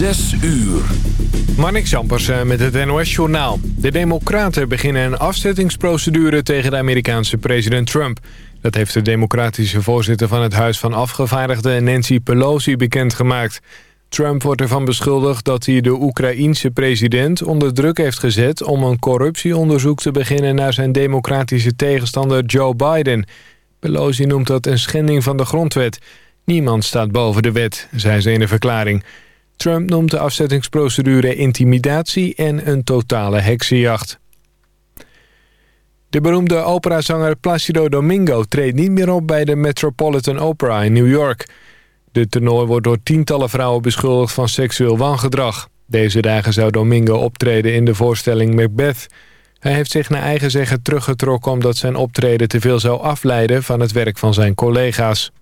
Zes uur. Marnik Sampers met het NOS-journaal. De Democraten beginnen een afzettingsprocedure tegen de Amerikaanse president Trump. Dat heeft de democratische voorzitter van het Huis van Afgevaardigden Nancy Pelosi bekendgemaakt. Trump wordt ervan beschuldigd dat hij de Oekraïense president onder druk heeft gezet... om een corruptieonderzoek te beginnen naar zijn democratische tegenstander Joe Biden. Pelosi noemt dat een schending van de grondwet. Niemand staat boven de wet, zei ze in een verklaring... Trump noemt de afzettingsprocedure intimidatie en een totale heksenjacht. De beroemde operazanger Placido Domingo treedt niet meer op bij de Metropolitan Opera in New York. De tenor wordt door tientallen vrouwen beschuldigd van seksueel wangedrag. Deze dagen zou Domingo optreden in de voorstelling Macbeth. Hij heeft zich naar eigen zeggen teruggetrokken omdat zijn optreden te veel zou afleiden van het werk van zijn collega's.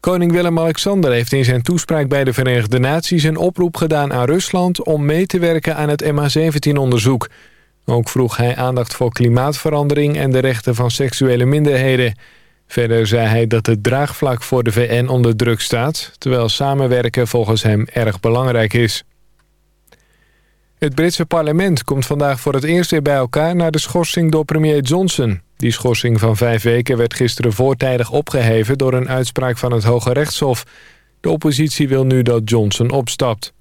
Koning Willem-Alexander heeft in zijn toespraak bij de Verenigde Naties... een oproep gedaan aan Rusland om mee te werken aan het MH17-onderzoek. Ook vroeg hij aandacht voor klimaatverandering en de rechten van seksuele minderheden. Verder zei hij dat het draagvlak voor de VN onder druk staat... terwijl samenwerken volgens hem erg belangrijk is. Het Britse parlement komt vandaag voor het eerst weer bij elkaar... na de schorsing door premier Johnson. Die schorsing van vijf weken werd gisteren voortijdig opgeheven... door een uitspraak van het Hoge Rechtshof. De oppositie wil nu dat Johnson opstapt.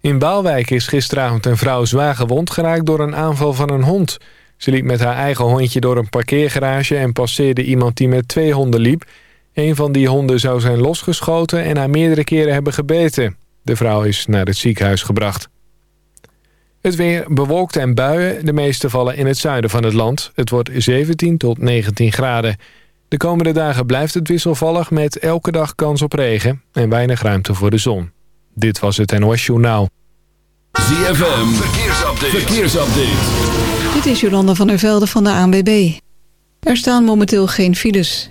In Baalwijk is gisteravond een vrouw zwaar gewond geraakt... door een aanval van een hond. Ze liep met haar eigen hondje door een parkeergarage... en passeerde iemand die met twee honden liep. Een van die honden zou zijn losgeschoten... en haar meerdere keren hebben gebeten. De vrouw is naar het ziekenhuis gebracht. Het weer bewolkt en buien. De meeste vallen in het zuiden van het land. Het wordt 17 tot 19 graden. De komende dagen blijft het wisselvallig met elke dag kans op regen... en weinig ruimte voor de zon. Dit was het NOS Journaal. ZFM, verkeersupdate. verkeersupdate. Dit is Jolanda van der Velde van de ANWB. Er staan momenteel geen files.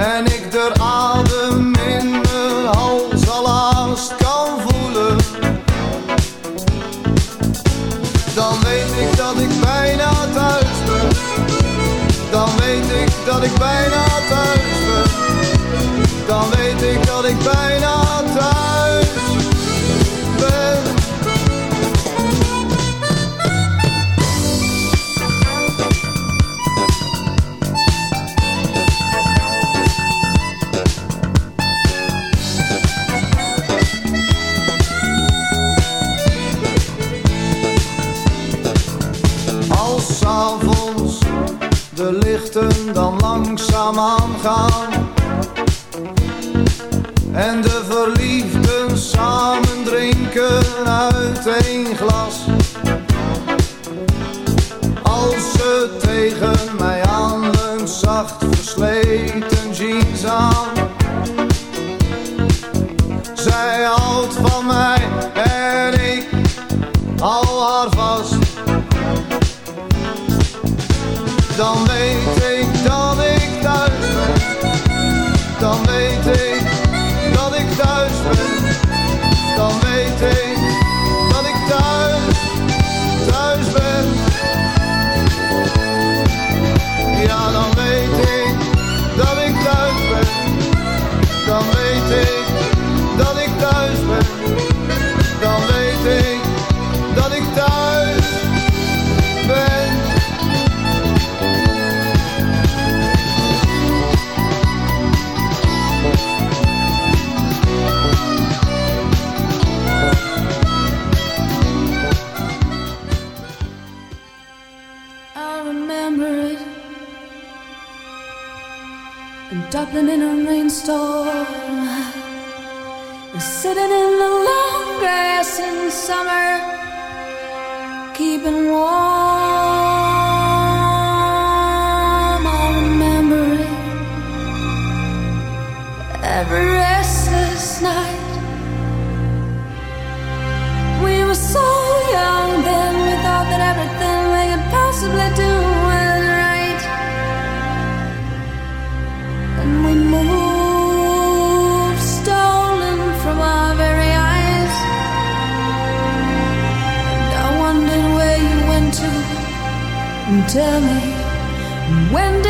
en ik er alles allemaal gaan. Dublin in a rainstorm. Sitting in the long grass in summer, keeping warm. I remember it every. tell me when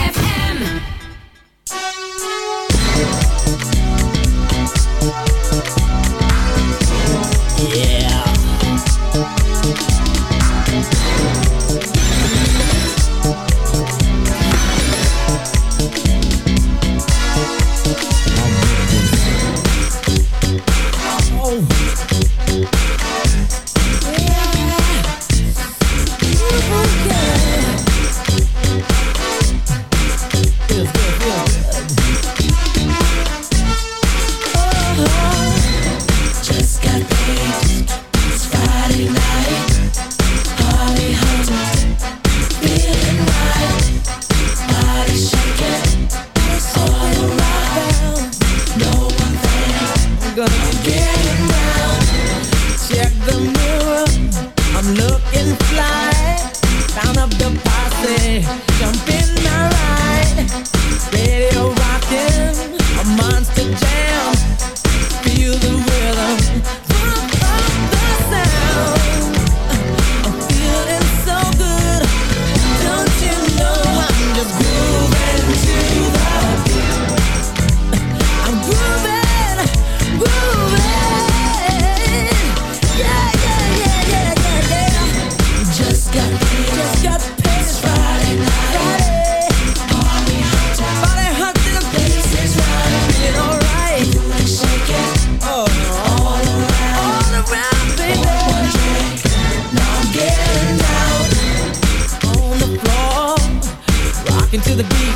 to the beat.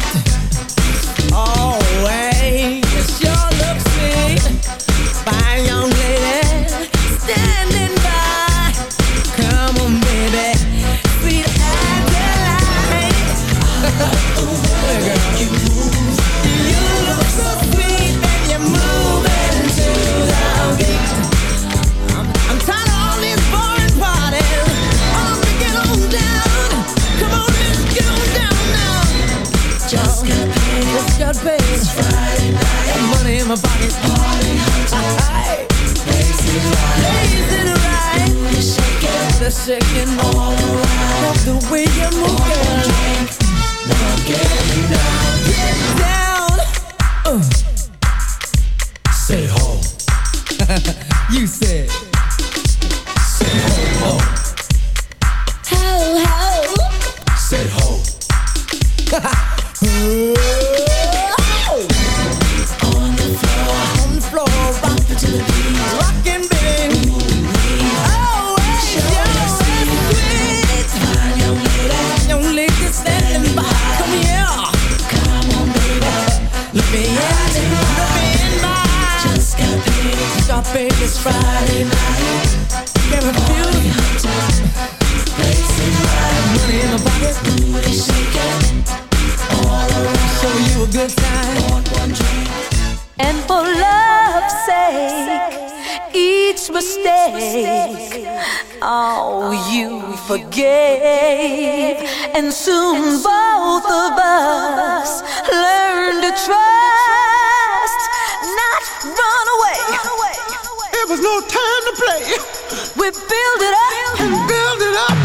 And soon both of us learned to trust, not run away. It was no time to play. We build it up and build it up.